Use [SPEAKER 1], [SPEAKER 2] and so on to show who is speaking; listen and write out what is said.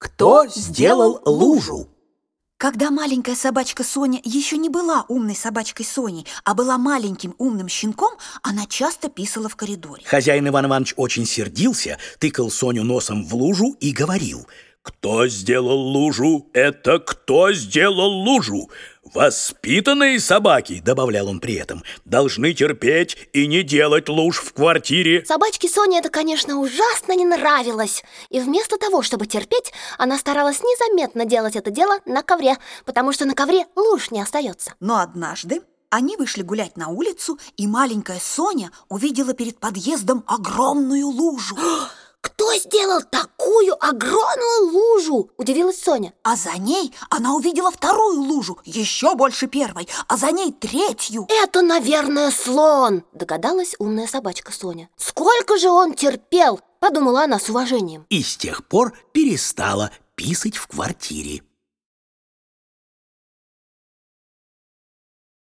[SPEAKER 1] Кто сделал лужу?
[SPEAKER 2] Когда маленькая собачка Соня еще не была умной собачкой Соней, а была маленьким умным щенком, она часто писала в коридоре.
[SPEAKER 1] Хозяин Иван Иванович очень сердился, тыкал Соню носом в лужу и говорил «Кто сделал лужу? Это кто сделал лужу? «Воспитанные собаки», — добавлял он при этом, «должны терпеть и не делать луж в квартире».
[SPEAKER 3] Собачке Соне это, конечно, ужасно не нравилось. И вместо того, чтобы терпеть, она старалась незаметно делать это дело на ковре, потому что на ковре луж не остается.
[SPEAKER 2] Но однажды они вышли гулять на улицу, и маленькая Соня увидела перед подъездом огромную лужу.
[SPEAKER 3] Кто сделал такую огромную лужу? Удивилась Соня.
[SPEAKER 2] А за ней она увидела вторую лужу, еще больше первой, а за ней третью.
[SPEAKER 3] Это, наверное, слон, догадалась умная собачка Соня. Сколько же он терпел, подумала она с уважением.
[SPEAKER 1] И с тех пор перестала писать в квартире.